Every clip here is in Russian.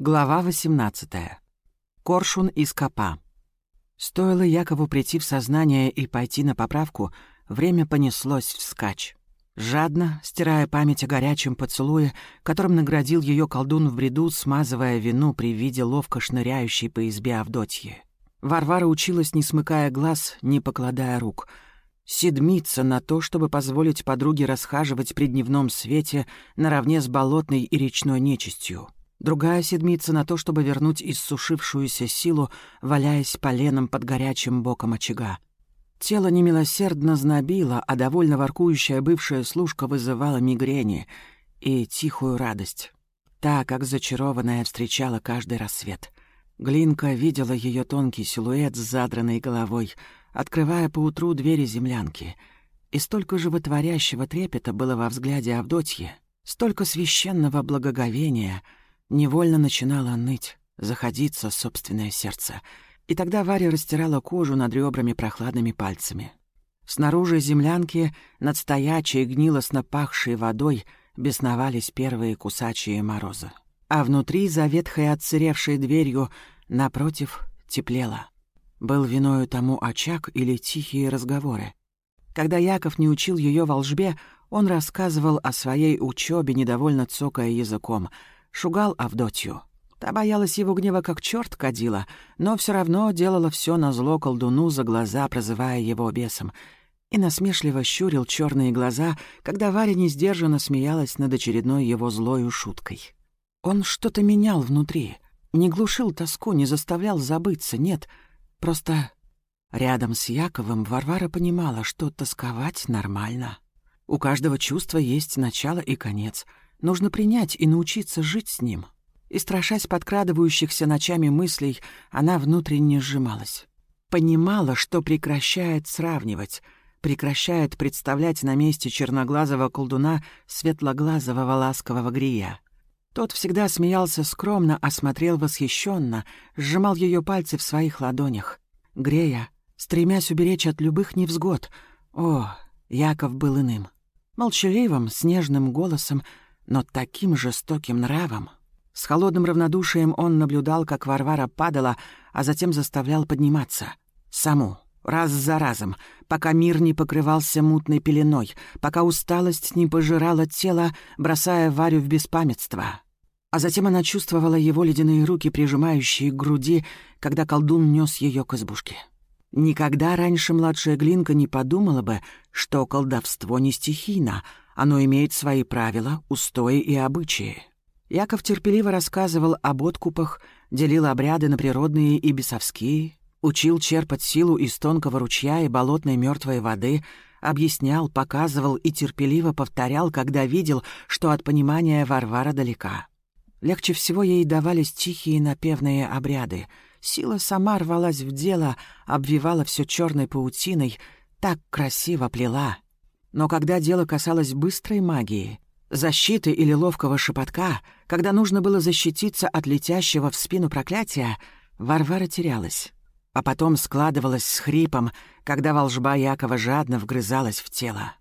Глава 18. Коршун из копа. Стоило Якову прийти в сознание и пойти на поправку, время понеслось вскачь. Жадно, стирая память о горячем поцелуе, которым наградил ее колдун в бреду, смазывая вину при виде ловко шныряющей по избе Авдотьи. Варвара училась, не смыкая глаз, не покладая рук. Седмиться на то, чтобы позволить подруге расхаживать при дневном свете наравне с болотной и речной нечистью — Другая седмица на то, чтобы вернуть иссушившуюся силу, валяясь поленом под горячим боком очага. Тело немилосердно знобило, а довольно воркующая бывшая служка вызывала мигрени и тихую радость. Та, как зачарованная, встречала каждый рассвет. Глинка видела ее тонкий силуэт с задранной головой, открывая поутру двери землянки. И столько животворящего трепета было во взгляде Авдотьи, столько священного благоговения — Невольно начинало ныть, заходиться собственное сердце. И тогда Варя растирала кожу над ребрами прохладными пальцами. Снаружи землянки, над стоячей гнилостно пахшей водой, бесновались первые кусачие морозы. А внутри, за ветхой отсыревшей дверью, напротив, теплело. Был виною тому очаг или тихие разговоры. Когда Яков не учил ее волжбе, он рассказывал о своей учебе, недовольно цокая языком — шугал Авдотью. Та боялась его гнева как черт кадила, но все равно делала все на зло колдуну за глаза, прозывая его бесом. И насмешливо щурил черные глаза, когда Варя несдержанно смеялась над очередной его злою шуткой. Он что-то менял внутри, не глушил тоску, не заставлял забыться, нет, просто... Рядом с Яковом Варвара понимала, что тосковать нормально. У каждого чувства есть начало и конец — Нужно принять и научиться жить с ним. И, страшась подкрадывающихся ночами мыслей, она внутренне сжималась. Понимала, что прекращает сравнивать, прекращает представлять на месте черноглазого колдуна светлоглазого ласкового грия. Тот всегда смеялся скромно, осмотрел восхищенно, сжимал ее пальцы в своих ладонях. Грея, стремясь уберечь от любых невзгод. О, Яков был иным. Молчаливым, снежным голосом но таким жестоким нравом. С холодным равнодушием он наблюдал, как Варвара падала, а затем заставлял подниматься. Саму, раз за разом, пока мир не покрывался мутной пеленой, пока усталость не пожирала тело, бросая Варю в беспамятство. А затем она чувствовала его ледяные руки, прижимающие к груди, когда колдун нес ее к избушке. Никогда раньше младшая Глинка не подумала бы, что колдовство не стихийно — оно имеет свои правила, устои и обычаи. Яков терпеливо рассказывал об откупах, делил обряды на природные и бесовские, учил черпать силу из тонкого ручья и болотной мертвой воды, объяснял, показывал и терпеливо повторял, когда видел, что от понимания Варвара далека. Легче всего ей давались тихие напевные обряды. Сила сама рвалась в дело, обвивала все черной паутиной, так красиво плела — но когда дело касалось быстрой магии, защиты или ловкого шепотка, когда нужно было защититься от летящего в спину проклятия, Варвара терялась. А потом складывалась с хрипом, когда волжба Якова жадно вгрызалась в тело.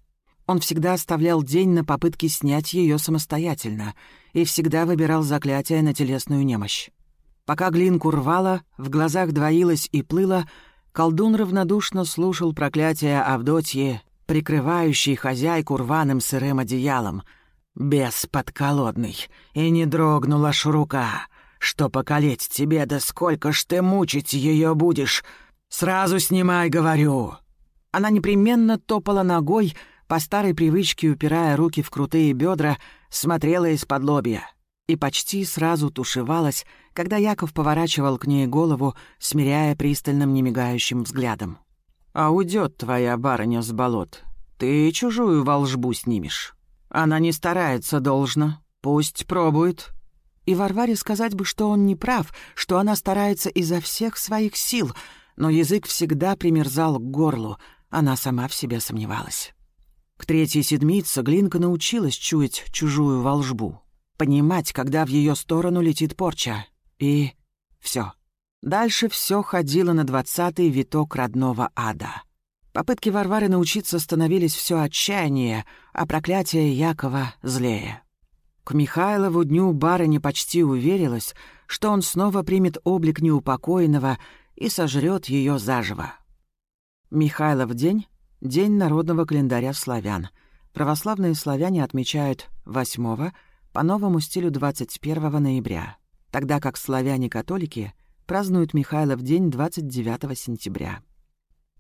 Он всегда оставлял день на попытке снять ее самостоятельно и всегда выбирал заклятие на телесную немощь. Пока глинку рвало, в глазах двоилось и плыло, колдун равнодушно слушал проклятие Авдотьи прикрывающий хозяйку рваным сырым одеялом. Бес подколодный, и не дрогнула ж рука. Что покалеть тебе, да сколько ж ты мучить ее будешь? Сразу снимай, говорю!» Она непременно топала ногой, по старой привычке упирая руки в крутые бедра, смотрела из-под лобья и почти сразу тушевалась, когда Яков поворачивал к ней голову, смиряя пристальным немигающим взглядом. А уйдет твоя барыня с болот. Ты чужую волжбу снимешь. Она не старается должно. Пусть пробует. И Варваре сказать бы, что он не прав, что она старается изо всех своих сил, но язык всегда примерзал к горлу, она сама в себе сомневалась. К третьей седмице Глинка научилась чуять чужую волжбу, понимать, когда в ее сторону летит порча. И все. Дальше все ходило на двадцатый виток родного ада. Попытки Варвары научиться становились все отчаяннее, а проклятие Якова злее. К Михайлову дню барыня почти уверилась, что он снова примет облик неупокоенного и сожрет ее заживо. Михайлов день — день народного календаря славян. Православные славяне отмечают 8 по новому стилю 21 ноября, тогда как славяне-католики празднуют Михайлов день 29 сентября.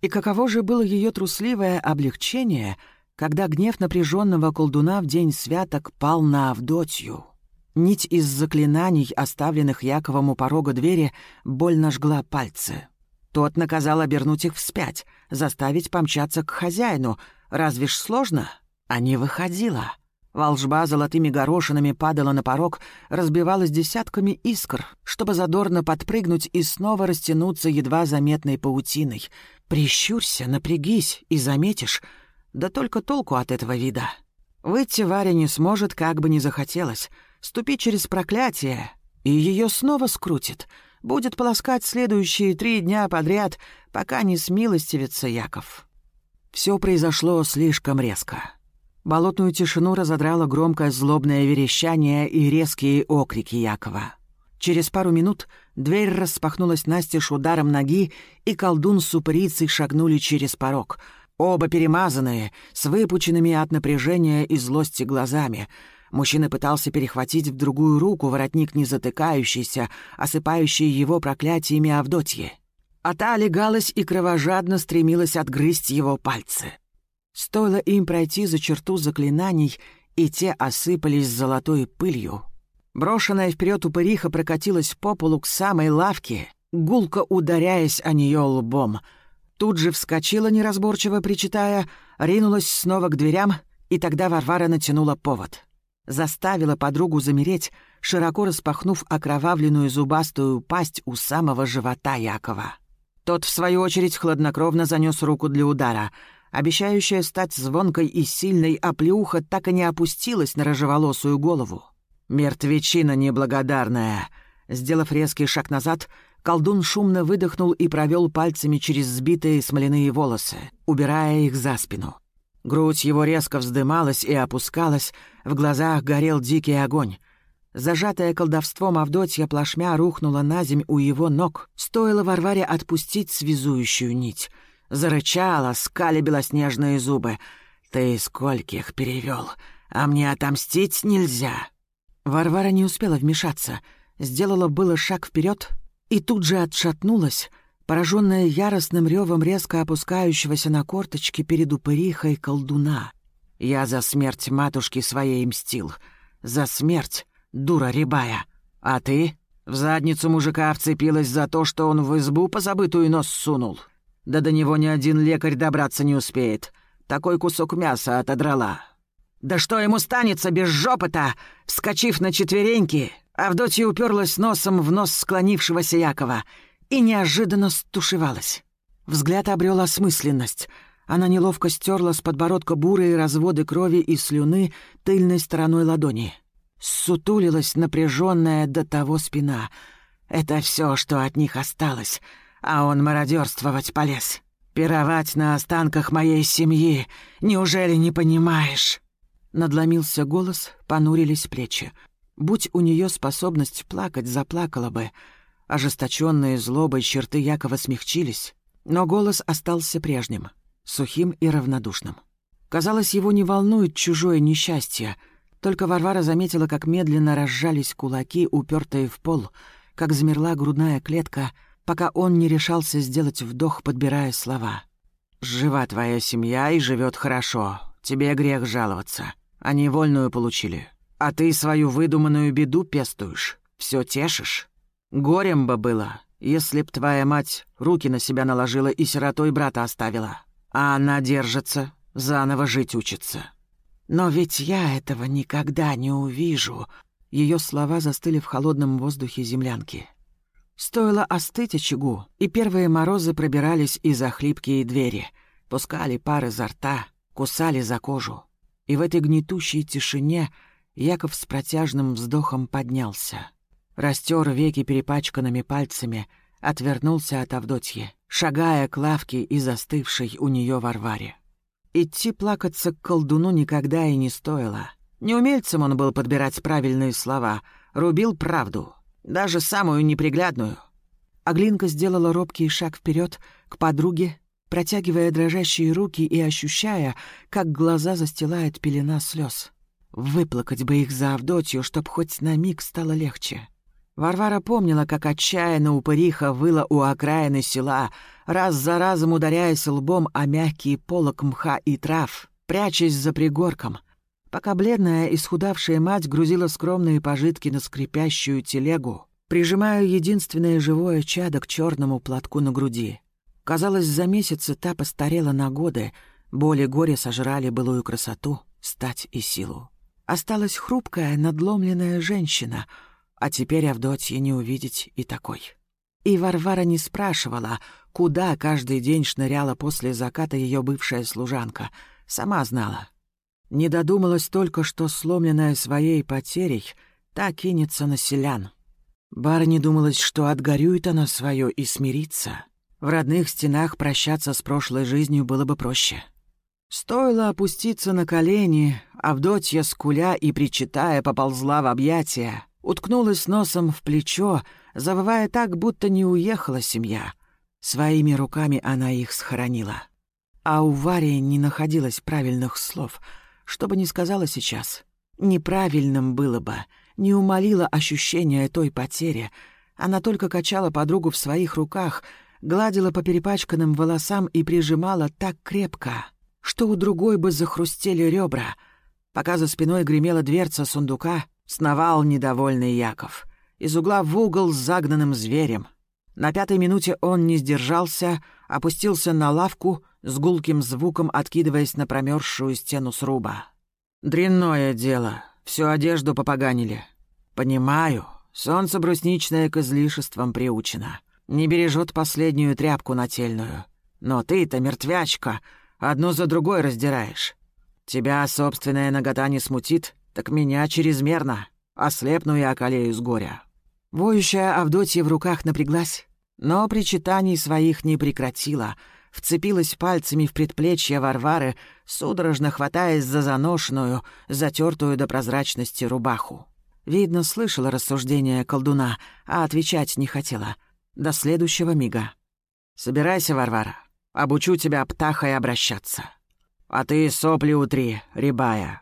И каково же было ее трусливое облегчение, когда гнев напряженного колдуна в день святок пал на Авдотью. Нить из заклинаний, оставленных Яковом у порога двери, больно жгла пальцы. Тот наказал обернуть их вспять, заставить помчаться к хозяину. Разве ж сложно? А не выходила. Волжба золотыми горошинами падала на порог, разбивалась десятками искр, чтобы задорно подпрыгнуть и снова растянуться едва заметной паутиной. Прищурься, напрягись и заметишь. Да только толку от этого вида. Выйти Варя не сможет, как бы ни захотелось. Ступить через проклятие, и ее снова скрутит. Будет полоскать следующие три дня подряд, пока не смилостивится Яков. Все произошло слишком резко. Болотную тишину разодрало громкое злобное верещание и резкие окрики Якова. Через пару минут дверь распахнулась настежь ударом ноги, и колдун с упырицей шагнули через порог. Оба перемазанные, с выпученными от напряжения и злости глазами. Мужчина пытался перехватить в другую руку воротник не затыкающийся, осыпающий его проклятиями Авдотьи. А та легалась и кровожадно стремилась отгрызть его пальцы. Стоило им пройти за черту заклинаний, и те осыпались золотой пылью. Брошенная вперед упыриха прокатилась по полу к самой лавке, гулко ударяясь о нее лбом. Тут же вскочила, неразборчиво причитая, ринулась снова к дверям, и тогда Варвара натянула повод. Заставила подругу замереть, широко распахнув окровавленную зубастую пасть у самого живота Якова. Тот, в свою очередь, хладнокровно занес руку для удара — Обещающая стать звонкой и сильной оплеуха так и не опустилась на рыжеволосую голову. «Мертвечина неблагодарная!» Сделав резкий шаг назад, колдун шумно выдохнул и провел пальцами через сбитые смоляные волосы, убирая их за спину. Грудь его резко вздымалась и опускалась, в глазах горел дикий огонь. Зажатая колдовством Авдотья плашмя рухнула на земь у его ног, стоило Варваре отпустить связующую нить — Зарычала, скали белоснежные зубы. «Ты скольких перевел, а мне отомстить нельзя!» Варвара не успела вмешаться. Сделала было шаг вперед и тут же отшатнулась, пораженная яростным ревом резко опускающегося на корточки перед упырихой колдуна. «Я за смерть матушки своей мстил. За смерть, дура рябая. А ты?» В задницу мужика вцепилась за то, что он в избу позабытую нос сунул. Да до него ни один лекарь добраться не успеет. Такой кусок мяса отодрала. Да что ему станется без жопы-то? Вскочив на четвереньки, Авдотья уперлась носом в нос склонившегося Якова и неожиданно стушевалась. Взгляд обрел осмысленность. Она неловко стерла с подбородка бурые разводы крови и слюны тыльной стороной ладони. Сутулилась напряженная до того спина. Это все, что от них осталось — а он мародерствовать полез. Пировать на останках моей семьи. Неужели не понимаешь?» Надломился голос, понурились плечи. Будь у нее способность плакать, заплакала бы. Ожесточенные злобой черты Якова смягчились, но голос остался прежним, сухим и равнодушным. Казалось, его не волнует чужое несчастье. Только Варвара заметила, как медленно разжались кулаки, упертые в пол, как замерла грудная клетка — пока он не решался сделать вдох, подбирая слова. «Жива твоя семья и живет хорошо. Тебе грех жаловаться. Они вольную получили. А ты свою выдуманную беду пестуешь. Все тешишь. Горем бы было, если б твоя мать руки на себя наложила и сиротой брата оставила. А она держится, заново жить учится. Но ведь я этого никогда не увижу». Ее слова застыли в холодном воздухе землянки. Стоило остыть очагу, и первые морозы пробирались из-за хлипкие двери, пускали пары изо рта, кусали за кожу. И в этой гнетущей тишине Яков с протяжным вздохом поднялся. Растер веки перепачканными пальцами, отвернулся от Авдотьи, шагая к лавке и застывшей у нее Варваре. Идти плакаться к колдуну никогда и не стоило. Неумельцем он был подбирать правильные слова, рубил правду, даже самую неприглядную. Аглинка сделала робкий шаг вперед к подруге, протягивая дрожащие руки и ощущая, как глаза застилает пелена слез. Выплакать бы их за Авдотью, чтоб хоть на миг стало легче. Варвара помнила, как отчаянно упыриха выла у окраины села, раз за разом ударяясь лбом о мягкий полок мха и трав, прячась за пригорком, пока бледная, исхудавшая мать грузила скромные пожитки на скрипящую телегу, прижимая единственное живое чадо к черному платку на груди. Казалось, за месяцы та постарела на годы, боли горе сожрали былую красоту, стать и силу. Осталась хрупкая, надломленная женщина, а теперь Авдотье не увидеть и такой. И Варвара не спрашивала, куда каждый день шныряла после заката ее бывшая служанка. Сама знала. Не додумалась только, что, сломленная своей потерей, та кинется на селян. Барыне думалось, что отгорюет она свое и смирится. В родных стенах прощаться с прошлой жизнью было бы проще. Стоило опуститься на колени, Авдотья, скуля и причитая, поползла в объятия, уткнулась носом в плечо, завывая так, будто не уехала семья. Своими руками она их схоронила. А у Вари не находилось правильных слов, что бы ни сказала сейчас. Неправильным было бы, не умолила ощущение той потери. Она только качала подругу в своих руках, гладила по перепачканным волосам и прижимала так крепко — что у другой бы захрустели ребра. Пока за спиной гремела дверца сундука, сновал недовольный Яков. Из угла в угол с загнанным зверем. На пятой минуте он не сдержался, опустился на лавку, с гулким звуком откидываясь на промерзшую стену сруба. «Дрянное дело. Всю одежду попоганили. Понимаю. Солнце брусничное к излишествам приучено. Не бережет последнюю тряпку нательную. Но ты-то, мертвячка, Одну за другой раздираешь. Тебя собственная нагота не смутит, так меня чрезмерно. Ослепну и околею с горя». Воющая Авдотья в руках напряглась, но причитаний своих не прекратила, вцепилась пальцами в предплечье Варвары, судорожно хватаясь за заношенную, затертую до прозрачности рубаху. Видно, слышала рассуждения колдуна, а отвечать не хотела. До следующего мига. «Собирайся, Варвара. Обучу тебя птахой обращаться. А ты сопли утри, рябая.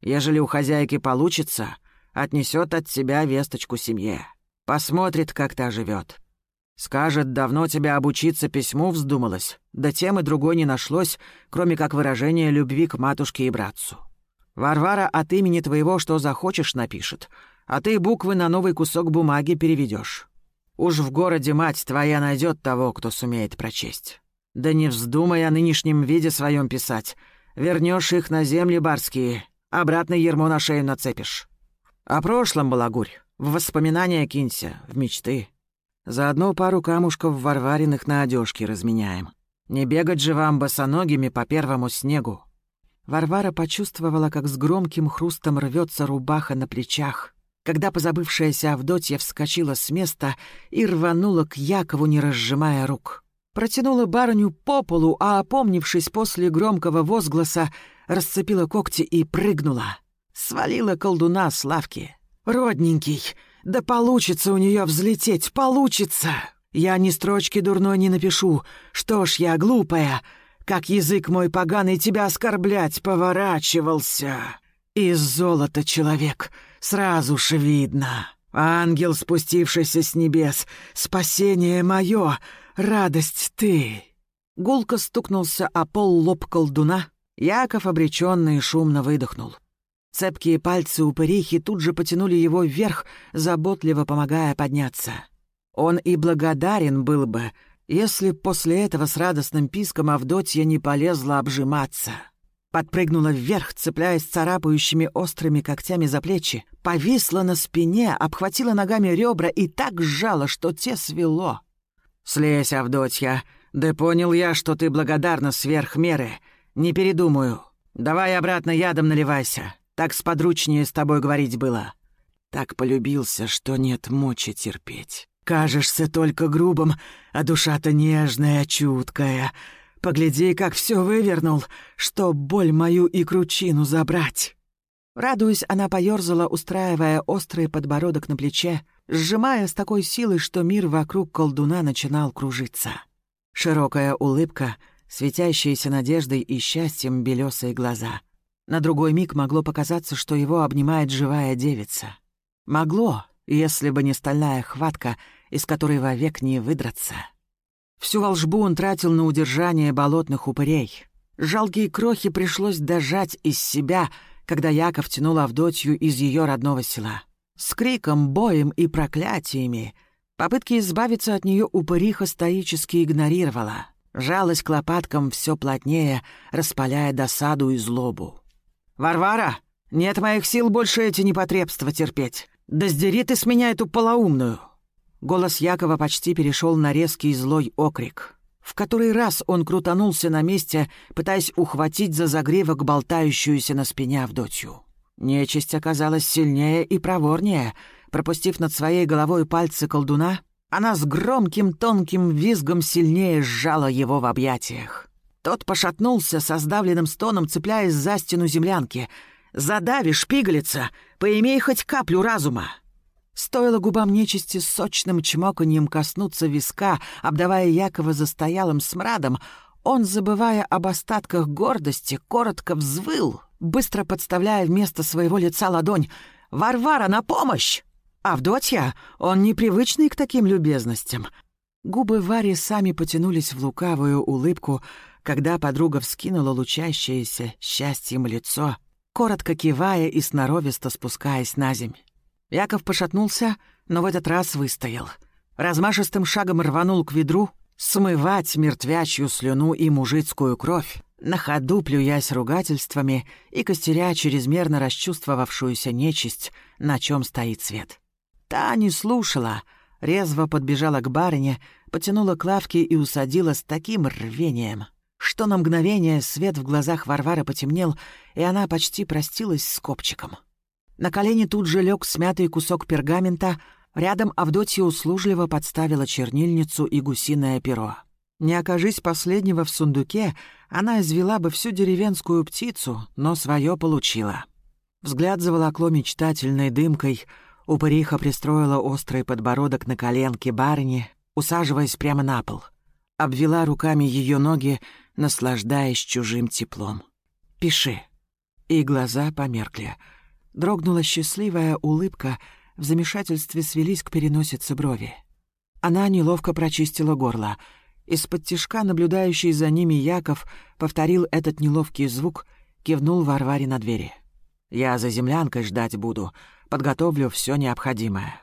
Ежели у хозяйки получится, отнесет от тебя весточку семье. Посмотрит, как та живет. Скажет, давно тебя обучиться письму вздумалось, да тем и другой не нашлось, кроме как выражения любви к матушке и братцу. Варвара от имени твоего что захочешь напишет, а ты буквы на новый кусок бумаги переведешь. Уж в городе мать твоя найдет того, кто сумеет прочесть. Да не вздумай о нынешнем виде своем писать. Вернешь их на земли барские, обратно ермо на шею нацепишь. О прошлом, балагурь, в воспоминания кинься, в мечты. Заодно пару камушков варвариных на одежке разменяем. Не бегать же вам босоногими по первому снегу». Варвара почувствовала, как с громким хрустом рвется рубаха на плечах, когда позабывшаяся Авдотья вскочила с места и рванула к Якову, не разжимая рук протянула барыню по полу, а, опомнившись после громкого возгласа, расцепила когти и прыгнула. Свалила колдуна с лавки. «Родненький, да получится у нее взлететь, получится! Я ни строчки дурной не напишу. Что ж я, глупая, как язык мой поганый тебя оскорблять поворачивался. Из золота человек, сразу ж видно. Ангел, спустившийся с небес, спасение мое, радость ты!» Гулко стукнулся о пол лоб колдуна. Яков обреченно и шумно выдохнул. Цепкие пальцы упырихи тут же потянули его вверх, заботливо помогая подняться. Он и благодарен был бы, если после этого с радостным писком Авдотья не полезла обжиматься. Подпрыгнула вверх, цепляясь царапающими острыми когтями за плечи, повисла на спине, обхватила ногами ребра и так сжала, что те свело. «Слезь, Авдотья. Да понял я, что ты благодарна сверх меры. Не передумаю. Давай обратно ядом наливайся. Так сподручнее с тобой говорить было. Так полюбился, что нет мочи терпеть. Кажешься только грубым, а душа-то нежная, чуткая. Погляди, как все вывернул, что боль мою и кручину забрать». Радуясь, она поёрзала, устраивая острый подбородок на плече, сжимая с такой силой, что мир вокруг колдуна начинал кружиться. Широкая улыбка, светящиеся надеждой и счастьем белесые глаза. На другой миг могло показаться, что его обнимает живая девица. Могло, если бы не стальная хватка, из которой вовек не выдраться. Всю волжбу он тратил на удержание болотных упырей. Жалкие крохи пришлось дожать из себя, когда Яков тянул Авдотью из ее родного села. С криком, боем и проклятиями. Попытки избавиться от нее упыриха стоически игнорировала. Жалость к лопаткам все плотнее, распаляя досаду и злобу. «Варвара, нет моих сил больше эти непотребства терпеть. Да сдери ты с меня эту полоумную!» Голос Якова почти перешел на резкий злой окрик. В который раз он крутанулся на месте, пытаясь ухватить за загревок болтающуюся на спине Авдотью. Нечисть оказалась сильнее и проворнее. Пропустив над своей головой пальцы колдуна, она с громким тонким визгом сильнее сжала его в объятиях. Тот пошатнулся со сдавленным стоном, цепляясь за стену землянки. «Задави, шпигалица! Поимей хоть каплю разума!» Стоило губам нечисти сочным чмоканьем коснуться виска, обдавая Якова застоялым смрадом, он, забывая об остатках гордости, коротко взвыл, быстро подставляя вместо своего лица ладонь. «Варвара, на помощь!» «Авдотья, он непривычный к таким любезностям». Губы Вари сами потянулись в лукавую улыбку, когда подруга вскинула лучащееся счастьем лицо, коротко кивая и сноровисто спускаясь на земь. Яков пошатнулся, но в этот раз выстоял. Размашистым шагом рванул к ведру, смывать мертвячью слюну и мужицкую кровь, на ходу плюясь ругательствами и костеря чрезмерно расчувствовавшуюся нечисть, на чем стоит свет. Та не слушала, резво подбежала к барыне, потянула к лавке и усадила с таким рвением, что на мгновение свет в глазах Варвары потемнел, и она почти простилась с копчиком. На колени тут же лег смятый кусок пергамента, рядом Авдотья услужливо подставила чернильницу и гусиное перо. Не окажись последнего в сундуке, она извела бы всю деревенскую птицу, но свое получила. Взгляд заволокло мечтательной дымкой, упыриха пристроила острый подбородок на коленке барыни, усаживаясь прямо на пол. Обвела руками ее ноги, наслаждаясь чужим теплом. «Пиши». И глаза померкли — Дрогнула счастливая улыбка, в замешательстве свелись к переносице брови. Она неловко прочистила горло. Из-под тишка, наблюдающий за ними Яков, повторил этот неловкий звук, кивнул Варваре на двери. «Я за землянкой ждать буду, подготовлю все необходимое».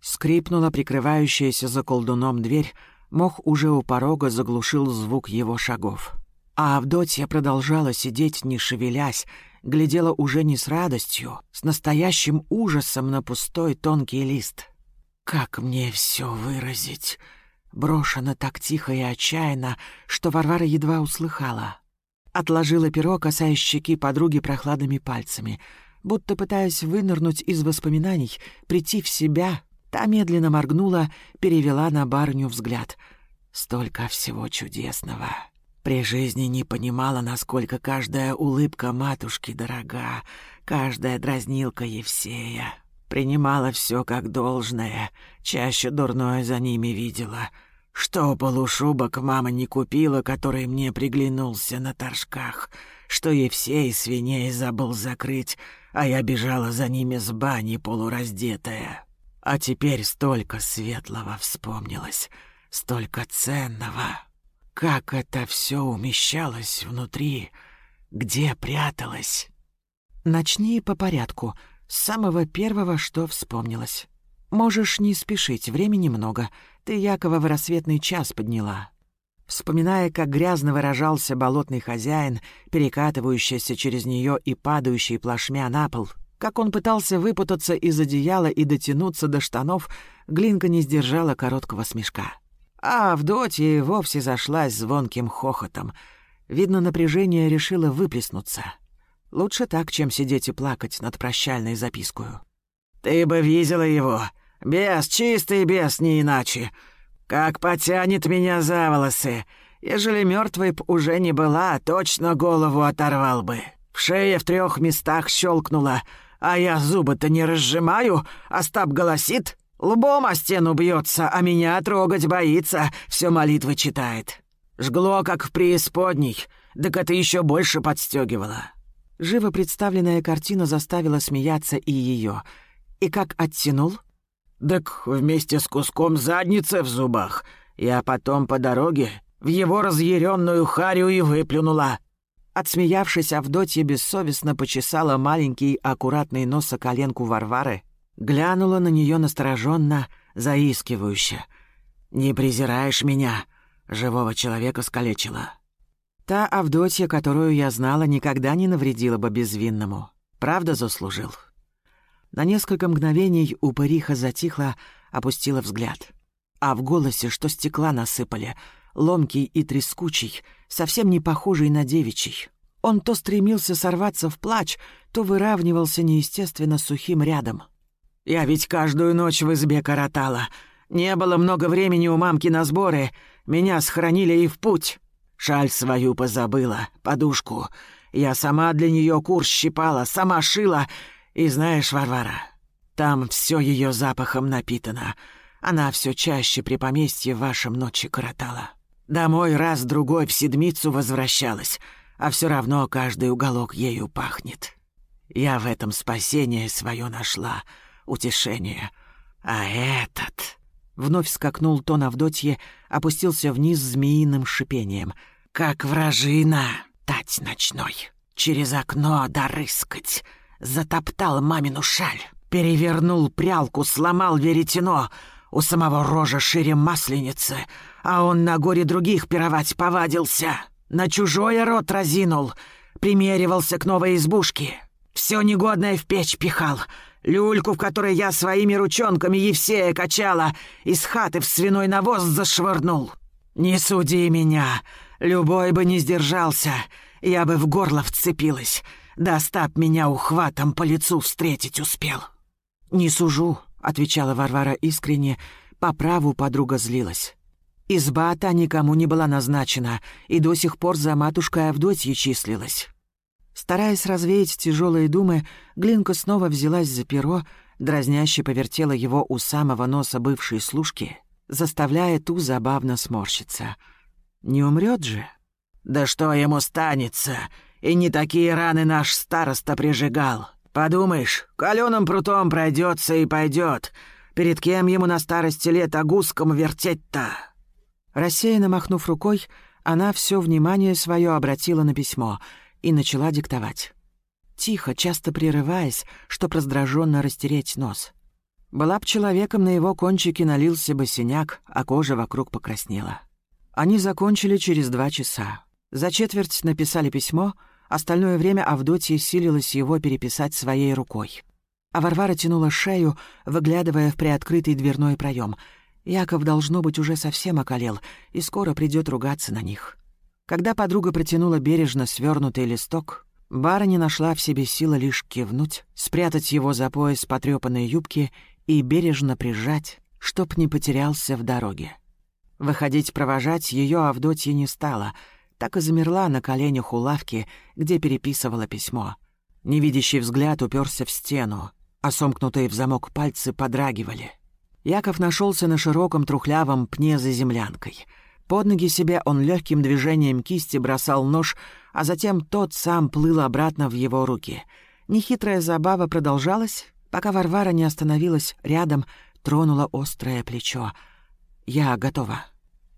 Скрипнула прикрывающаяся за колдуном дверь, мох уже у порога заглушил звук его шагов. А Авдотья продолжала сидеть, не шевелясь, глядела уже не с радостью, с настоящим ужасом на пустой тонкий лист. «Как мне все выразить?» Брошено так тихо и отчаянно, что Варвара едва услыхала. Отложила перо, касаясь щеки подруги прохладными пальцами. Будто пытаясь вынырнуть из воспоминаний, прийти в себя, та медленно моргнула, перевела на барню взгляд. «Столько всего чудесного!» При жизни не понимала, насколько каждая улыбка матушки дорога, каждая дразнилка Евсея. Принимала все как должное, чаще дурное за ними видела. Что полушубок мама не купила, который мне приглянулся на торжках, что Евсей свиней забыл закрыть, а я бежала за ними с бани полураздетая. А теперь столько светлого вспомнилось, столько ценного. Как это все умещалось внутри? Где пряталось? Начни по порядку, с самого первого, что вспомнилось. Можешь не спешить, времени много. Ты Якова в рассветный час подняла. Вспоминая, как грязно выражался болотный хозяин, перекатывающийся через нее и падающий плашмя на пол, как он пытался выпутаться из одеяла и дотянуться до штанов, Глинка не сдержала короткого смешка. А Авдотья вовсе зашлась звонким хохотом. Видно, напряжение решило выплеснуться. Лучше так, чем сидеть и плакать над прощальной запиской. «Ты бы видела его! Бес, чистый бес, не иначе! Как потянет меня за волосы! Ежели мертвой б уже не была, точно голову оторвал бы! В шее в трех местах щелкнула, А я зубы-то не разжимаю, Остап голосит, лбом о стену бьется, а меня трогать боится, все молитвы читает. Жгло, как в преисподней, так это еще больше подстегивало. Живо представленная картина заставила смеяться и ее. И как оттянул? Так вместе с куском задницы в зубах. Я потом по дороге в его разъяренную харю и выплюнула. Отсмеявшись, Авдотья бессовестно почесала маленький аккуратный нос о коленку Варвары, глянула на нее настороженно, заискивающе. «Не презираешь меня?» Живого человека скалечила. Та Авдотья, которую я знала, никогда не навредила бы безвинному. Правда заслужил. На несколько мгновений упыриха затихла, опустила взгляд. А в голосе, что стекла насыпали, ломкий и трескучий, совсем не похожий на девичий. Он то стремился сорваться в плач, то выравнивался неестественно сухим рядом. «Я ведь каждую ночь в избе коротала. Не было много времени у мамки на сборы. Меня схоронили и в путь. Шаль свою позабыла, подушку. Я сама для нее курс щипала, сама шила. И знаешь, Варвара, там все ее запахом напитано. Она все чаще при поместье вашем ночи коротала. Домой раз-другой в седмицу возвращалась, а все равно каждый уголок ею пахнет. Я в этом спасение свое нашла, утешение. А этот... Вновь скакнул тон Авдотье, опустился вниз змеиным шипением. «Как вражина, тать ночной, через окно дорыскать!» Затоптал мамину шаль, перевернул прялку, сломал веретено. У самого рожа шире масленицы, а он на горе других пировать повадился. На чужой рот разинул, примеривался к новой избушке. Все негодное в печь пихал — Люльку, в которой я своими ручонками Евсея качала, из хаты в свиной навоз зашвырнул. Не суди меня, любой бы не сдержался, я бы в горло вцепилась. Да Остап меня ухватом по лицу встретить успел. «Не сужу», — отвечала Варвара искренне, по праву подруга злилась. Изба та никому не была назначена и до сих пор за матушкой Авдотьей числилась. Стараясь развеять тяжелые думы, Глинка снова взялась за перо, дразняще повертела его у самого носа бывшей служки, заставляя ту забавно сморщиться. «Не умрет же?» «Да что ему станется? И не такие раны наш староста прижигал. Подумаешь, каленым прутом пройдется и пойдет. Перед кем ему на старости лет огуском вертеть-то?» Рассеянно махнув рукой, она все внимание свое обратила на письмо — и начала диктовать. Тихо, часто прерываясь, чтоб раздраженно растереть нос. Была б человеком, на его кончике налился бы синяк, а кожа вокруг покраснела. Они закончили через два часа. За четверть написали письмо, остальное время Авдотья силилась его переписать своей рукой. А Варвара тянула шею, выглядывая в приоткрытый дверной проем. Яков, должно быть, уже совсем околел и скоро придет ругаться на них. Когда подруга протянула бережно свернутый листок, барыня нашла в себе силы лишь кивнуть, спрятать его за пояс потрёпанной юбки и бережно прижать, чтоб не потерялся в дороге. Выходить провожать ее Авдотья не стала, так и замерла на коленях у лавки, где переписывала письмо. Невидящий взгляд уперся в стену, а сомкнутые в замок пальцы подрагивали. Яков нашелся на широком трухлявом пне за землянкой — под ноги себе он легким движением кисти бросал нож, а затем тот сам плыл обратно в его руки. Нехитрая забава продолжалась, пока Варвара не остановилась рядом, тронула острое плечо. «Я готова».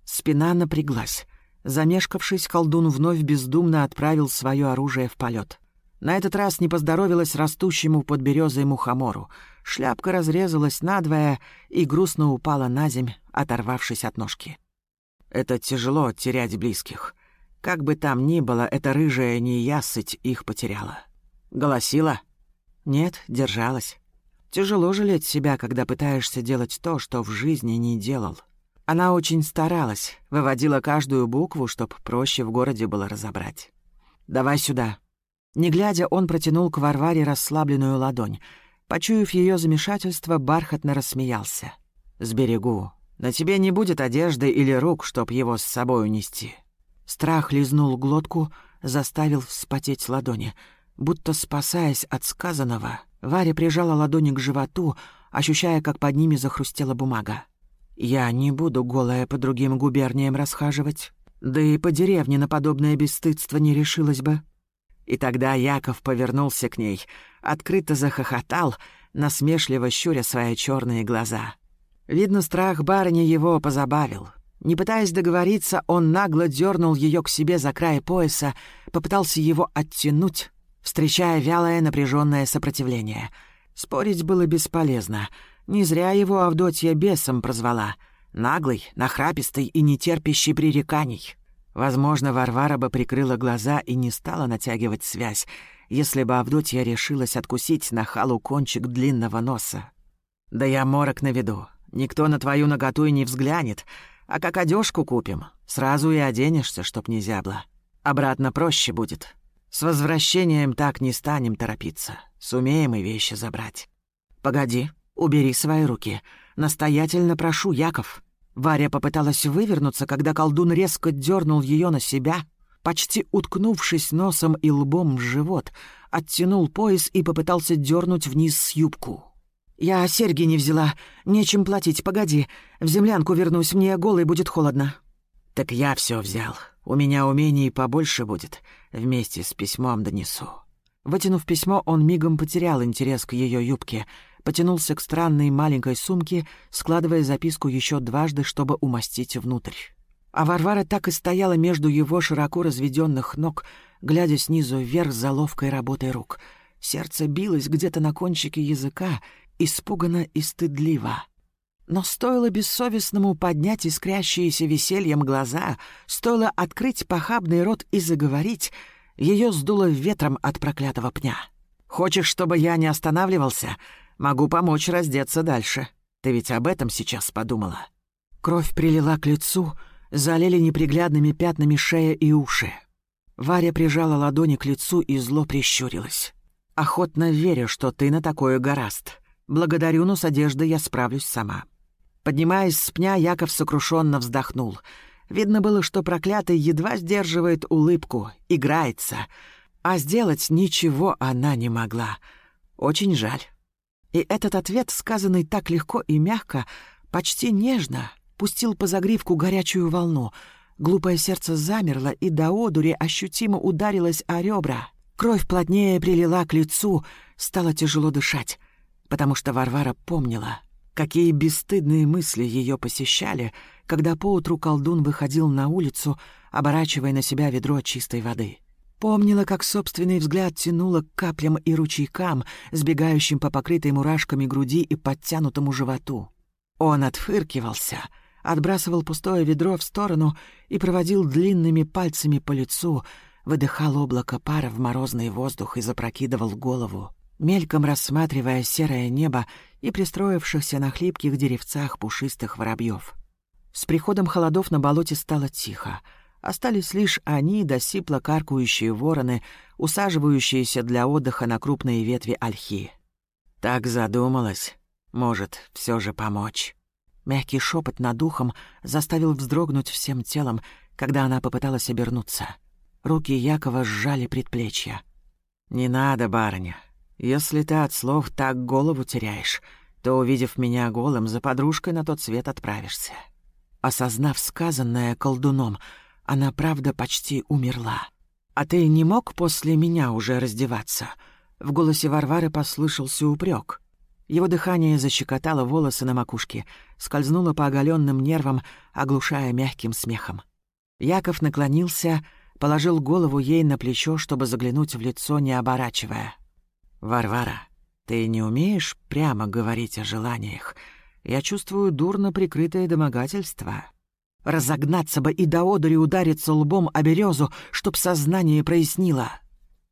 Спина напряглась. Замешкавшись, колдун вновь бездумно отправил свое оружие в полет. На этот раз не поздоровилось растущему под березой мухомору. Шляпка разрезалась надвое и грустно упала на земь, оторвавшись от ножки. Это тяжело терять близких. Как бы там ни было, эта рыжая неясыть их потеряла. Голосила? Нет, держалась. Тяжело жалеть себя, когда пытаешься делать то, что в жизни не делал. Она очень старалась, выводила каждую букву, чтоб проще в городе было разобрать. «Давай сюда». Не глядя, он протянул к Варваре расслабленную ладонь. Почуяв ее замешательство, бархатно рассмеялся. «Сберегу. На тебе не будет одежды или рук, чтоб его с собой унести». Страх лизнул глотку, заставил вспотеть ладони. Будто спасаясь от сказанного, Варя прижала ладони к животу, ощущая, как под ними захрустела бумага. «Я не буду голая по другим губерниям расхаживать. Да и по деревне на подобное бесстыдство не решилась бы». И тогда Яков повернулся к ней, открыто захохотал, насмешливо щуря свои черные глаза. Видно, страх барыни его позабавил. Не пытаясь договориться, он нагло дернул ее к себе за край пояса, попытался его оттянуть, встречая вялое напряженное сопротивление. Спорить было бесполезно. Не зря его Авдотья бесом прозвала. Наглый, нахрапистый и нетерпящий пререканий. Возможно, Варвара бы прикрыла глаза и не стала натягивать связь, если бы Авдотья решилась откусить на халу кончик длинного носа. «Да я морок наведу. Никто на твою наготу и не взглянет. А как одежку купим, сразу и оденешься, чтоб не зябло. Обратно проще будет. С возвращением так не станем торопиться. Сумеем и вещи забрать. Погоди, убери свои руки. Настоятельно прошу, Яков. Варя попыталась вывернуться, когда колдун резко дернул ее на себя, почти уткнувшись носом и лбом в живот, оттянул пояс и попытался дернуть вниз с юбку. «Я серьги не взяла. Нечем платить, погоди. В землянку вернусь, мне голой будет холодно». «Так я все взял. У меня умений побольше будет. Вместе с письмом донесу». Вытянув письмо, он мигом потерял интерес к ее юбке, потянулся к странной маленькой сумке, складывая записку еще дважды, чтобы умастить внутрь. А Варвара так и стояла между его широко разведенных ног, глядя снизу вверх за ловкой работой рук. Сердце билось где-то на кончике языка, испуганно и стыдливо. Но стоило бессовестному поднять искрящиеся весельем глаза, стоило открыть похабный рот и заговорить, ее сдуло ветром от проклятого пня. «Хочешь, чтобы я не останавливался? Могу помочь раздеться дальше. Ты ведь об этом сейчас подумала». Кровь прилила к лицу, залили неприглядными пятнами шея и уши. Варя прижала ладони к лицу и зло прищурилась. «Охотно верю, что ты на такое гораст. Благодарю, но с одеждой я справлюсь сама». Поднимаясь с пня, Яков сокрушенно вздохнул. Видно было, что проклятый едва сдерживает улыбку, играется. А сделать ничего она не могла. Очень жаль. И этот ответ, сказанный так легко и мягко, почти нежно, пустил по загривку горячую волну. Глупое сердце замерло и до одури ощутимо ударилось о ребра. Кровь плотнее прилила к лицу, стало тяжело дышать, потому что Варвара помнила, какие бесстыдные мысли ее посещали, когда поутру колдун выходил на улицу, оборачивая на себя ведро чистой воды. Помнила, как собственный взгляд тянуло к каплям и ручейкам, сбегающим по покрытой мурашками груди и подтянутому животу. Он отфыркивался, отбрасывал пустое ведро в сторону и проводил длинными пальцами по лицу, выдыхал облако пара в морозный воздух и запрокидывал голову, мельком рассматривая серое небо и пристроившихся на хлипких деревцах пушистых воробьев. С приходом холодов на болоте стало тихо — Остались лишь они да сипло каркающие вороны, усаживающиеся для отдыха на крупные ветви ольхи. Так задумалась. Может, все же помочь. Мягкий шепот над ухом заставил вздрогнуть всем телом, когда она попыталась обернуться. Руки Якова сжали предплечья. «Не надо, барыня. Если ты от слов так голову теряешь, то, увидев меня голым, за подружкой на тот свет отправишься». Осознав сказанное колдуном, она, правда, почти умерла. А ты не мог после меня уже раздеваться?» В голосе Варвары послышался упрек. Его дыхание защекотало волосы на макушке, скользнуло по оголенным нервам, оглушая мягким смехом. Яков наклонился, положил голову ей на плечо, чтобы заглянуть в лицо, не оборачивая. «Варвара, ты не умеешь прямо говорить о желаниях. Я чувствую дурно прикрытое домогательство. Разогнаться бы и до одури удариться лбом о березу, чтоб сознание прояснило.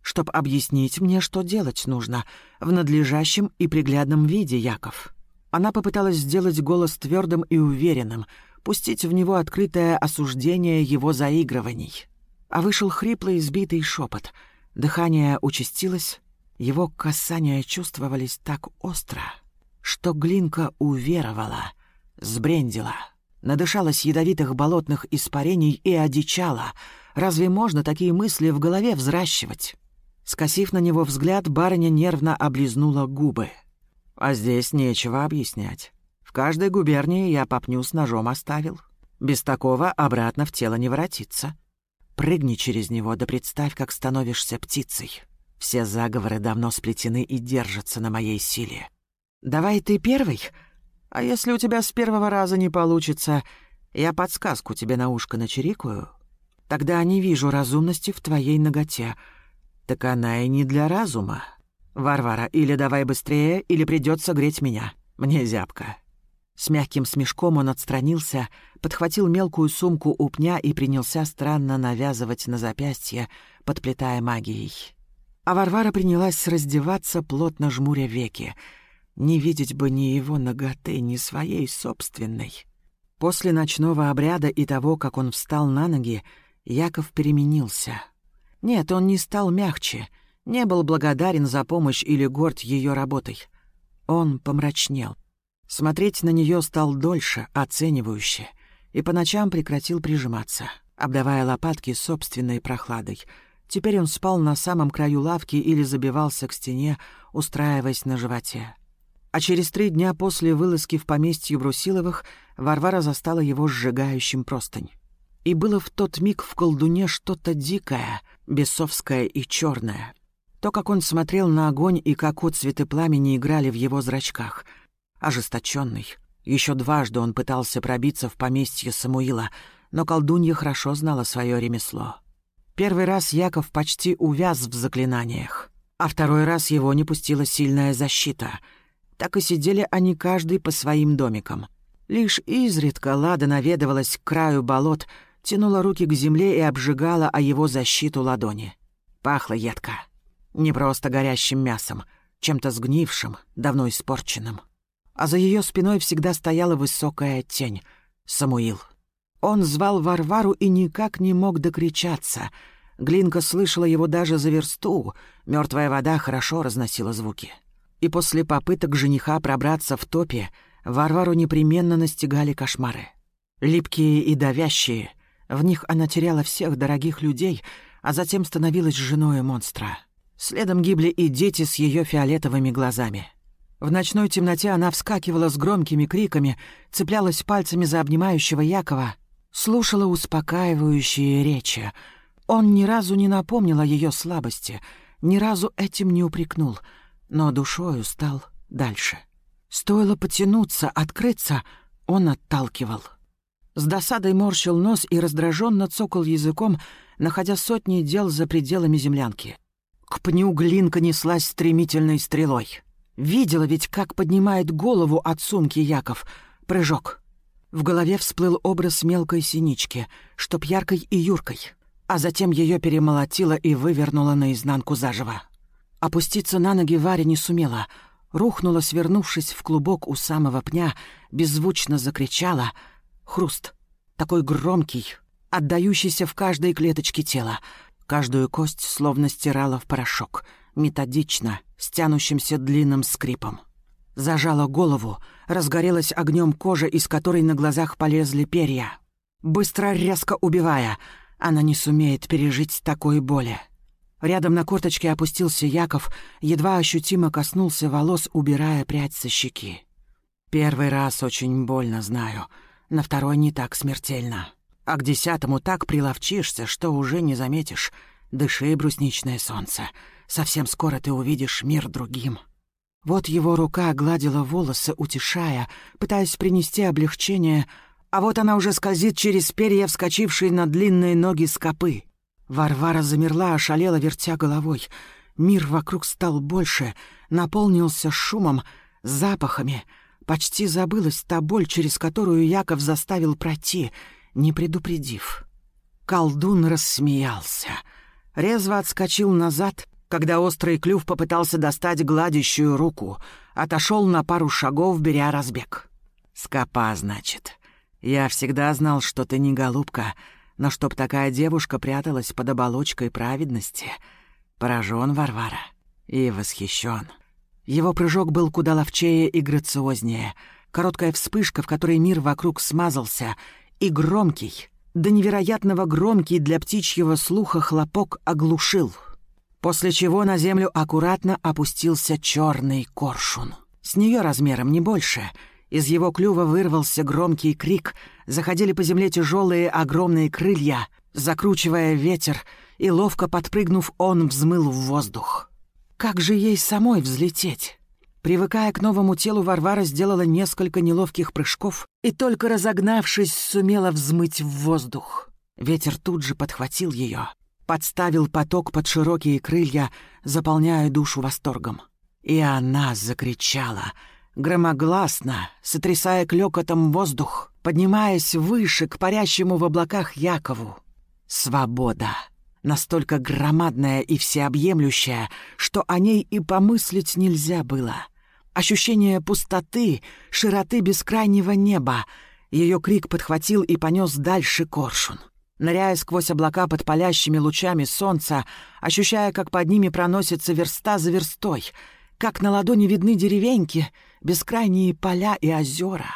Чтоб объяснить мне, что делать нужно, в надлежащем и приглядном виде, Яков. Она попыталась сделать голос твердым и уверенным, пустить в него открытое осуждение его заигрываний. А вышел хриплый избитый шепот. Дыхание участилось, его касания чувствовались так остро, что Глинка уверовала, сбрендила надышалась ядовитых болотных испарений и одичала. Разве можно такие мысли в голове взращивать? Скосив на него взгляд, барыня нервно облизнула губы. «А здесь нечего объяснять. В каждой губернии я попню с ножом оставил. Без такого обратно в тело не воротиться. Прыгни через него, да представь, как становишься птицей. Все заговоры давно сплетены и держатся на моей силе. Давай ты первый, а если у тебя с первого раза не получится, я подсказку тебе на ушко начерикаю. Тогда не вижу разумности в твоей ноготе. Так она и не для разума. Варвара, или давай быстрее, или придется греть меня. Мне зябко». С мягким смешком он отстранился, подхватил мелкую сумку у пня и принялся странно навязывать на запястье, подплетая магией. А Варвара принялась раздеваться, плотно жмуря веки. Не видеть бы ни его ноготы, ни своей собственной. После ночного обряда и того, как он встал на ноги, Яков переменился. Нет, он не стал мягче, не был благодарен за помощь или горд ее работой. Он помрачнел. Смотреть на нее стал дольше, оценивающе, и по ночам прекратил прижиматься, обдавая лопатки собственной прохладой. Теперь он спал на самом краю лавки или забивался к стене, устраиваясь на животе. А через три дня после вылазки в поместье Брусиловых Варвара застала его сжигающим простынь. И было в тот миг в колдуне что-то дикое, бесовское и черное. То, как он смотрел на огонь и как отцветы пламени играли в его зрачках. Ожесточенный. Еще дважды он пытался пробиться в поместье Самуила, но колдунья хорошо знала свое ремесло. Первый раз Яков почти увяз в заклинаниях, а второй раз его не пустила сильная защита. Так и сидели они каждый по своим домикам. Лишь изредка Лада наведывалась к краю болот, тянула руки к земле и обжигала о его защиту ладони. Пахло едко. Не просто горящим мясом, чем-то сгнившим, давно испорченным. А за ее спиной всегда стояла высокая тень — Самуил. Он звал Варвару и никак не мог докричаться. Глинка слышала его даже за версту, мертвая вода хорошо разносила звуки. И после попыток жениха пробраться в топе Варвару непременно настигали кошмары. Липкие и давящие — в них она теряла всех дорогих людей, а затем становилась женой монстра. Следом гибли и дети с ее фиолетовыми глазами. В ночной темноте она вскакивала с громкими криками, цеплялась пальцами за обнимающего Якова, слушала успокаивающие речи. Он ни разу не напомнил о ее слабости, ни разу этим не упрекнул, но душою стал дальше. Стоило потянуться, открыться, он отталкивал. С досадой морщил нос и раздраженно цокал языком, находя сотни дел за пределами землянки. К пню глинка неслась стремительной стрелой. Видела ведь, как поднимает голову от сумки Яков. Прыжок. В голове всплыл образ мелкой синички, чтоб яркой и юркой, а затем ее перемолотило и вывернуло наизнанку заживо. Опуститься на ноги Варя не сумела. Рухнула, свернувшись в клубок у самого пня, беззвучно закричала — Хруст. Такой громкий, отдающийся в каждой клеточке тела. Каждую кость словно стирала в порошок, методично, с длинным скрипом. Зажала голову, разгорелась огнем кожа, из которой на глазах полезли перья. Быстро, резко убивая, она не сумеет пережить такой боли. Рядом на корточке опустился Яков, едва ощутимо коснулся волос, убирая прядь со щеки. «Первый раз очень больно, знаю», на второй не так смертельно. А к десятому так приловчишься, что уже не заметишь. Дыши, брусничное солнце. Совсем скоро ты увидишь мир другим. Вот его рука гладила волосы, утешая, пытаясь принести облегчение, а вот она уже скользит через перья, вскочившие на длинные ноги скопы. Варвара замерла, ошалела, вертя головой. Мир вокруг стал больше, наполнился шумом, запахами — Почти забылась та боль, через которую Яков заставил пройти, не предупредив. Колдун рассмеялся. Резво отскочил назад, когда острый клюв попытался достать гладящую руку. Отошел на пару шагов, беря разбег. «Скопа, значит. Я всегда знал, что ты не голубка, но чтоб такая девушка пряталась под оболочкой праведности. Поражен, Варвара, и восхищен. Его прыжок был куда ловчее и грациознее. Короткая вспышка, в которой мир вокруг смазался, и громкий, до невероятного громкий для птичьего слуха хлопок оглушил. После чего на землю аккуратно опустился черный коршун. С нее размером не больше. Из его клюва вырвался громкий крик, заходили по земле тяжелые огромные крылья, закручивая ветер, и, ловко подпрыгнув, он взмыл в воздух. Как же ей самой взлететь? Привыкая к новому телу, Варвара сделала несколько неловких прыжков и, только разогнавшись, сумела взмыть в воздух. Ветер тут же подхватил ее, подставил поток под широкие крылья, заполняя душу восторгом. И она закричала, громогласно, сотрясая клёкотом воздух, поднимаясь выше к парящему в облаках Якову. Свобода! Настолько громадная и всеобъемлющая, что о ней и помыслить нельзя было. Ощущение пустоты, широты бескрайнего неба. Ее крик подхватил и понес дальше коршун ныряя сквозь облака под палящими лучами солнца, ощущая, как под ними проносится верста за верстой, как на ладони видны деревеньки, бескрайние поля и озера.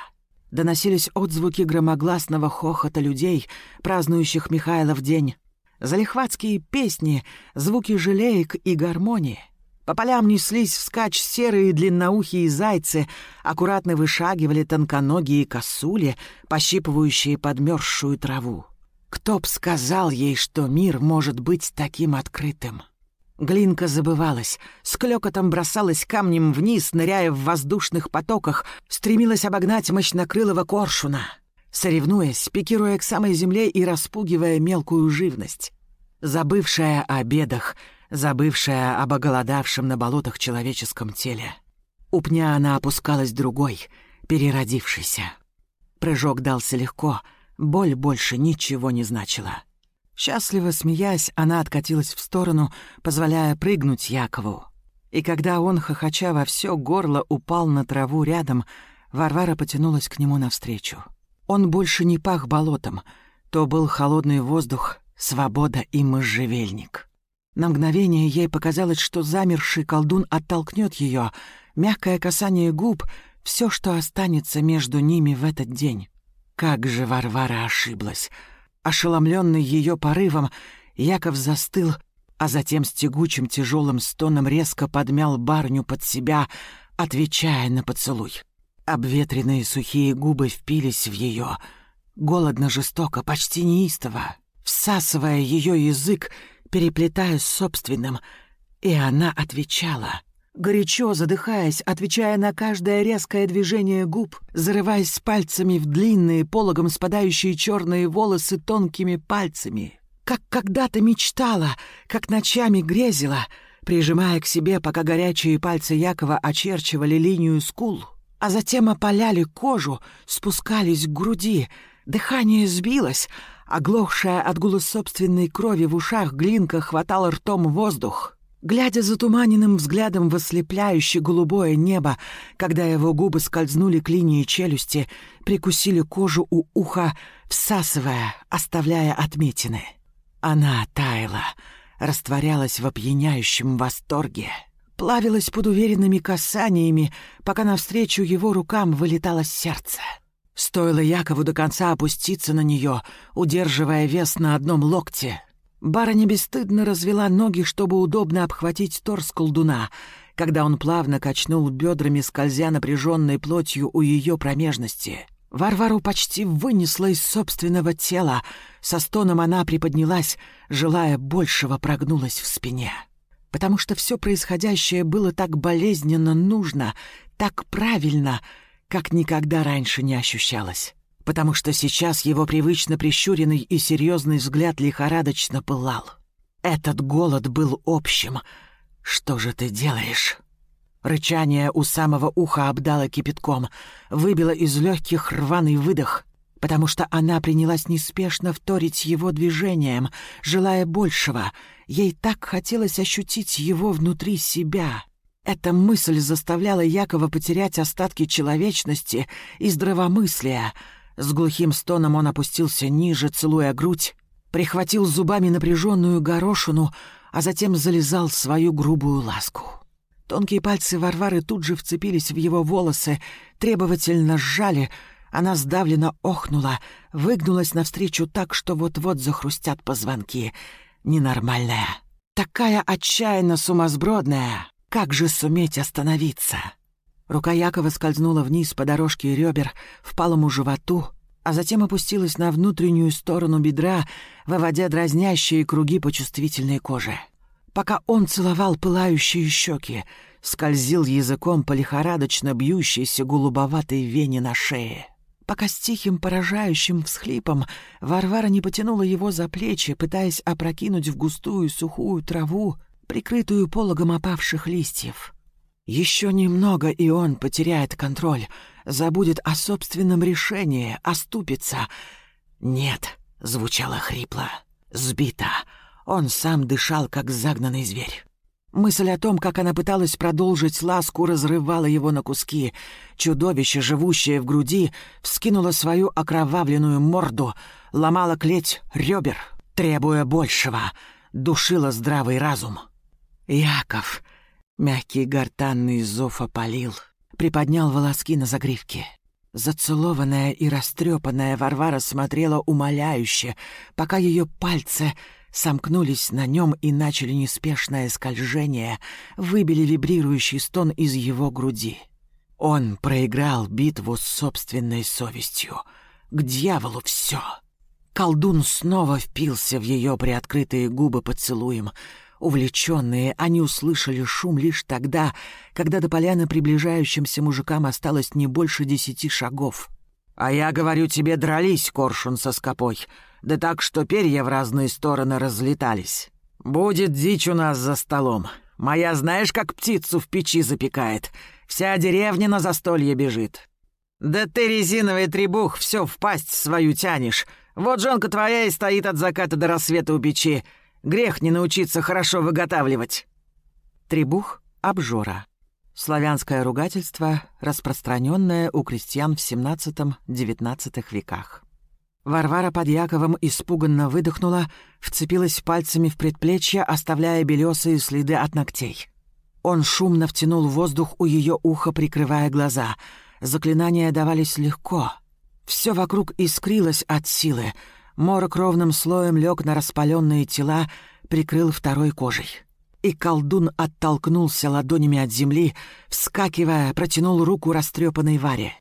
Доносились отзвуки громогласного хохота людей, празднующих Михайлов день, залихватские песни, звуки жалеек и гармонии. По полям неслись вскачь серые длинноухие зайцы, аккуратно вышагивали тонконогие косули, пощипывающие подмерзшую траву. Кто б сказал ей, что мир может быть таким открытым? Глинка забывалась, с клёкотом бросалась камнем вниз, ныряя в воздушных потоках, стремилась обогнать мощнокрылого коршуна, соревнуясь, пикируя к самой земле и распугивая мелкую живность. Забывшая о бедах, забывшая об оголодавшем на болотах человеческом теле. У пня она опускалась другой, переродившейся. Прыжок дался легко — Боль больше ничего не значила. Счастливо смеясь, она откатилась в сторону, позволяя прыгнуть Якову. И когда он, хохоча во все горло, упал на траву рядом, Варвара потянулась к нему навстречу. Он больше не пах болотом, то был холодный воздух, свобода и можжевельник. На мгновение ей показалось, что замерший колдун оттолкнет ее, мягкое касание губ — все, что останется между ними в этот день. Как же Варвара ошиблась! Ошеломленный ее порывом, Яков застыл, а затем с тягучим тяжелым стоном резко подмял барню под себя, отвечая на поцелуй. Обветренные сухие губы впились в ее, голодно жестоко, почти неистово, всасывая ее язык, переплетая с собственным, и она отвечала — горячо задыхаясь, отвечая на каждое резкое движение губ, зарываясь пальцами в длинные, пологом спадающие черные волосы тонкими пальцами. Как когда-то мечтала, как ночами грезила, прижимая к себе, пока горячие пальцы Якова очерчивали линию скул, а затем опаляли кожу, спускались к груди, дыхание сбилось, оглохшая от гула собственной крови в ушах глинка хватала ртом воздух — Глядя затуманенным взглядом в ослепляющее голубое небо, когда его губы скользнули к линии челюсти, прикусили кожу у уха, всасывая, оставляя отметины. Она таяла, растворялась в опьяняющем восторге, плавилась под уверенными касаниями, пока навстречу его рукам вылетало сердце. Стоило Якову до конца опуститься на нее, удерживая вес на одном локте — Барыня бесстыдно развела ноги, чтобы удобно обхватить торс колдуна, когда он плавно качнул бедрами, скользя напряженной плотью у ее промежности. Варвару почти вынесла из собственного тела. Со стоном она приподнялась, желая большего, прогнулась в спине. Потому что все происходящее было так болезненно нужно, так правильно, как никогда раньше не ощущалось потому что сейчас его привычно прищуренный и серьезный взгляд лихорадочно пылал. Этот голод был общим. «Что же ты делаешь?» Рычание у самого уха обдало кипятком, выбило из легких рваный выдох, потому что она принялась неспешно вторить его движением, желая большего. Ей так хотелось ощутить его внутри себя. Эта мысль заставляла Якова потерять остатки человечности и здравомыслия — с глухим стоном он опустился ниже, целуя грудь, прихватил зубами напряженную горошину, а затем залезал свою грубую ласку. Тонкие пальцы Варвары тут же вцепились в его волосы, требовательно сжали. Она сдавленно охнула, выгнулась навстречу так, что вот-вот захрустят позвонки. Ненормальная. Такая отчаянно сумасбродная. Как же суметь остановиться? Рука Якова скользнула вниз по дорожке ребер, впалому животу, а затем опустилась на внутреннюю сторону бедра, выводя дразнящие круги по чувствительной коже. Пока он целовал пылающие щеки, скользил языком по лихорадочно бьющейся голубоватой вене на шее. Пока с тихим поражающим всхлипом Варвара не потянула его за плечи, пытаясь опрокинуть в густую сухую траву, прикрытую пологом опавших листьев. Еще немного, и он потеряет контроль, забудет о собственном решении, оступится. «Нет», — звучало хрипло, — «сбито». Он сам дышал, как загнанный зверь. Мысль о том, как она пыталась продолжить ласку, разрывала его на куски. Чудовище, живущее в груди, вскинуло свою окровавленную морду, ломало клеть ребер, требуя большего, душило здравый разум. «Яков!» — мягкий гортанный зов опалил, приподнял волоски на загривке. Зацелованная и растрепанная Варвара смотрела умоляюще, пока ее пальцы сомкнулись на нем и начали неспешное скольжение, выбили вибрирующий стон из его груди. Он проиграл битву с собственной совестью. К дьяволу все. Колдун снова впился в ее приоткрытые губы поцелуем. Увлеченные, они услышали шум лишь тогда, когда до поляны приближающимся мужикам осталось не больше десяти шагов. «А я говорю тебе, дрались, коршун со скопой!» да так, что перья в разные стороны разлетались. Будет дичь у нас за столом. Моя знаешь, как птицу в печи запекает? Вся деревня на застолье бежит. Да ты, резиновый требух, все в пасть свою тянешь. Вот жонка твоя и стоит от заката до рассвета у печи. Грех не научиться хорошо выготавливать. Требух — обжора. Славянское ругательство, распространенное у крестьян в XVII-XIX веках. Варвара под Яковом испуганно выдохнула, вцепилась пальцами в предплечье, оставляя белесые следы от ногтей. Он шумно втянул воздух у ее уха, прикрывая глаза. Заклинания давались легко. Все вокруг искрилось от силы. Морок ровным слоем лег на распаленные тела, прикрыл второй кожей. И колдун оттолкнулся ладонями от земли, вскакивая, протянул руку растрепанной Варе.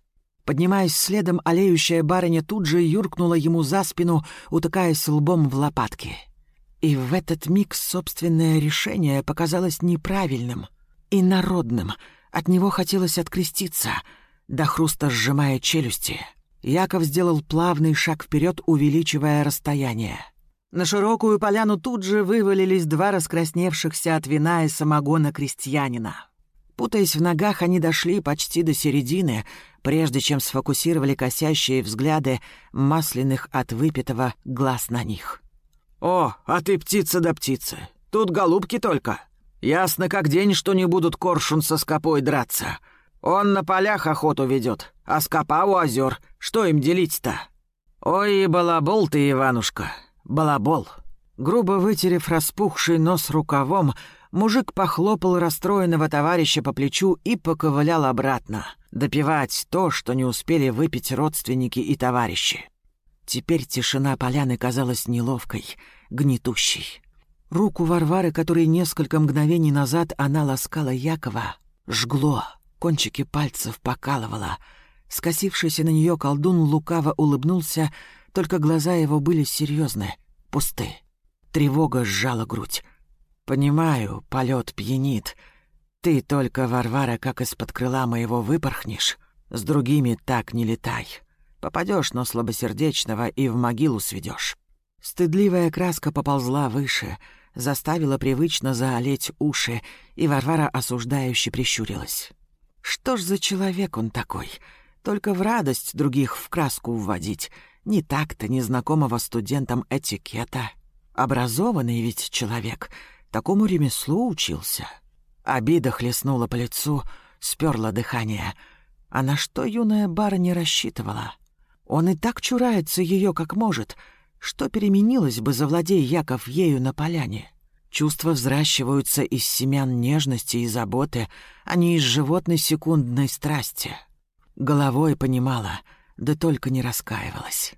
Поднимаясь следом, олеющая барыня тут же юркнула ему за спину, утыкаясь лбом в лопатки. И в этот миг собственное решение показалось неправильным и народным. От него хотелось откреститься, до хруста сжимая челюсти. Яков сделал плавный шаг вперед, увеличивая расстояние. На широкую поляну тут же вывалились два раскрасневшихся от вина и самогона крестьянина. Путаясь в ногах, они дошли почти до середины, прежде чем сфокусировали косящие взгляды масляных от выпитого глаз на них. «О, а ты птица да птица! Тут голубки только! Ясно как день, что не будут коршун со скопой драться. Он на полях охоту ведет, а скопа у озер. Что им делить-то? Ой, балабол ты, Иванушка, балабол!» Грубо вытерев распухший нос рукавом, Мужик похлопал расстроенного товарища по плечу и поковылял обратно, допивать то, что не успели выпить родственники и товарищи. Теперь тишина поляны казалась неловкой, гнетущей. Руку Варвары, которой несколько мгновений назад она ласкала Якова, жгло, кончики пальцев покалывало. Скосившийся на нее колдун лукаво улыбнулся, только глаза его были серьезны, пусты. Тревога сжала грудь. «Понимаю, полет пьянит. Ты только, Варвара, как из-под крыла моего выпорхнешь. С другими так не летай. Попадешь на слабосердечного и в могилу сведешь. Стыдливая краска поползла выше, заставила привычно заолеть уши, и Варвара осуждающе прищурилась. «Что ж за человек он такой? Только в радость других в краску вводить. Не так-то незнакомого студентам этикета. Образованный ведь человек — Такому ремеслу учился. Обида хлестнула по лицу, сперла дыхание. А на что юная барыня рассчитывала? Он и так чурается ее как может. Что переменилось бы, завладей Яков ею на поляне? Чувства взращиваются из семян нежности и заботы, а не из животной секундной страсти. Головой понимала, да только не раскаивалась.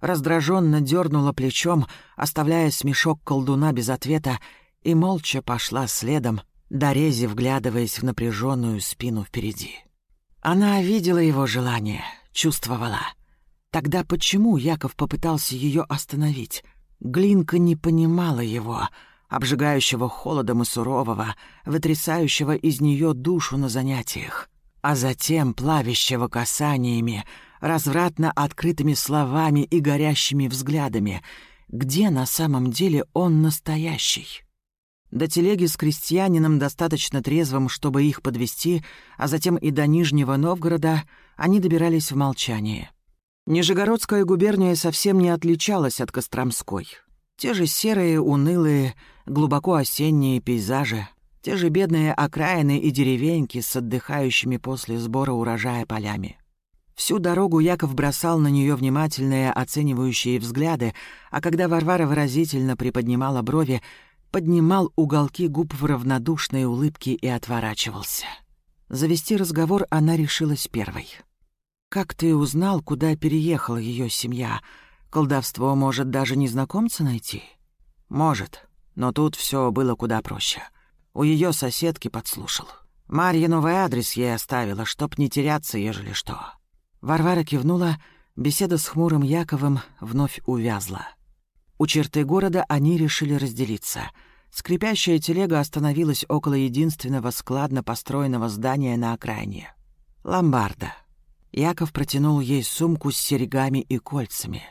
Раздраженно дернула плечом, оставляя смешок колдуна без ответа, и молча пошла следом, дорези вглядываясь в напряженную спину впереди. Она видела его желание, чувствовала. Тогда почему Яков попытался ее остановить? Глинка не понимала его, обжигающего холодом и сурового, вытрясающего из нее душу на занятиях, а затем плавящего касаниями, развратно открытыми словами и горящими взглядами. Где на самом деле он настоящий? До телеги с крестьянином, достаточно трезвым, чтобы их подвести, а затем и до Нижнего Новгорода, они добирались в молчании. Нижегородская губерния совсем не отличалась от Костромской. Те же серые, унылые, глубоко осенние пейзажи, те же бедные окраины и деревеньки с отдыхающими после сбора урожая полями. Всю дорогу Яков бросал на нее внимательные оценивающие взгляды, а когда Варвара выразительно приподнимала брови, поднимал уголки губ в равнодушной улыбке и отворачивался. Завести разговор она решилась первой. «Как ты узнал, куда переехала ее семья? Колдовство может даже незнакомца найти?» «Может, но тут все было куда проще. У ее соседки подслушал. Марья новый адрес ей оставила, чтоб не теряться, ежели что». Варвара кивнула, беседа с хмурым Яковом вновь увязла. У черты города они решили разделиться. Скрипящая телега остановилась около единственного складно построенного здания на окраине. Ломбарда. Яков протянул ей сумку с серьгами и кольцами.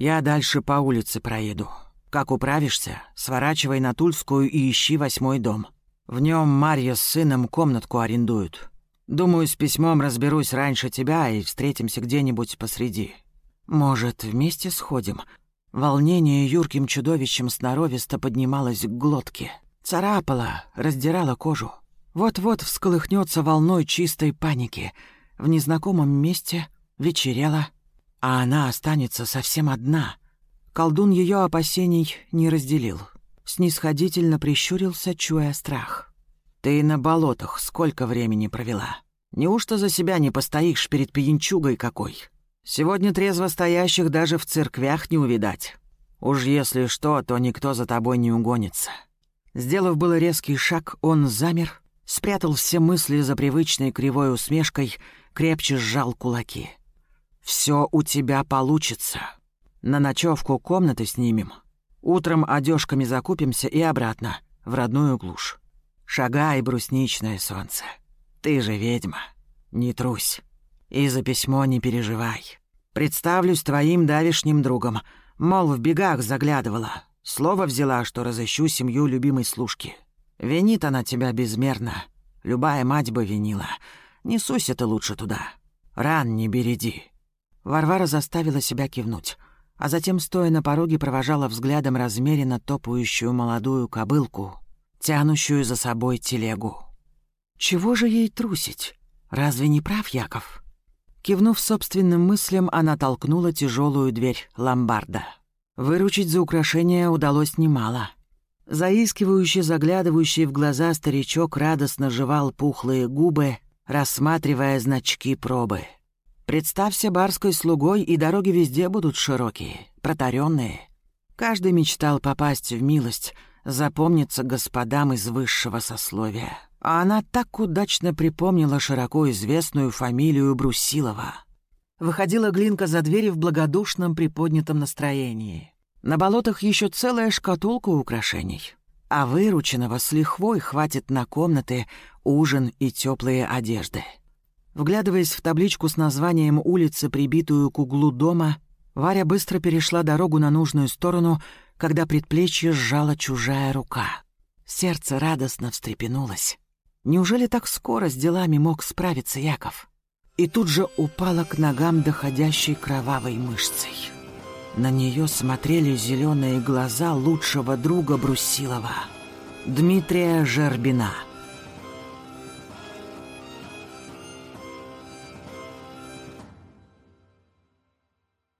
«Я дальше по улице проеду. Как управишься, сворачивай на Тульскую и ищи восьмой дом. В нем Марья с сыном комнатку арендуют. Думаю, с письмом разберусь раньше тебя и встретимся где-нибудь посреди. Может, вместе сходим?» Волнение юрким чудовищем сноровисто поднималось к глотке. Царапало, раздирало кожу. Вот-вот всколыхнется волной чистой паники. В незнакомом месте вечерело, а она останется совсем одна. Колдун ее опасений не разделил. Снисходительно прищурился, чуя страх. «Ты на болотах сколько времени провела? Неужто за себя не постоишь перед пьянчугой какой?» Сегодня трезво стоящих даже в церквях не увидать. Уж если что, то никто за тобой не угонится». Сделав было резкий шаг, он замер, спрятал все мысли за привычной кривой усмешкой, крепче сжал кулаки. «Все у тебя получится. На ночевку комнаты снимем. Утром одежками закупимся и обратно, в родную глушь. Шагай, брусничное солнце. Ты же ведьма. Не трусь. И за письмо не переживай. Представлюсь твоим давишним другом. Мол, в бегах заглядывала. Слово взяла, что разыщу семью любимой служки. Винит она тебя безмерно. Любая мать бы винила. Не суйся ты лучше туда. Ран не береди». Варвара заставила себя кивнуть, а затем, стоя на пороге, провожала взглядом размеренно топающую молодую кобылку, тянущую за собой телегу. «Чего же ей трусить? Разве не прав Яков?» Кивнув собственным мыслям, она толкнула тяжелую дверь ломбарда. Выручить за украшение удалось немало. Заискивающий, заглядывающий в глаза старичок радостно жевал пухлые губы, рассматривая значки пробы. Представься барской слугой, и дороги везде будут широкие, протаренные. Каждый мечтал попасть в милость, запомниться господам из высшего сословия. А она так удачно припомнила широко известную фамилию Брусилова. Выходила Глинка за двери в благодушном приподнятом настроении. На болотах еще целая шкатулка украшений. А вырученного с лихвой хватит на комнаты, ужин и теплые одежды. Вглядываясь в табличку с названием улицы, прибитую к углу дома, Варя быстро перешла дорогу на нужную сторону, когда предплечье сжала чужая рука. Сердце радостно встрепенулось. Неужели так скоро с делами мог справиться Яков? И тут же упала к ногам доходящей кровавой мышцей. На нее смотрели зеленые глаза лучшего друга Брусилова, Дмитрия Жербина —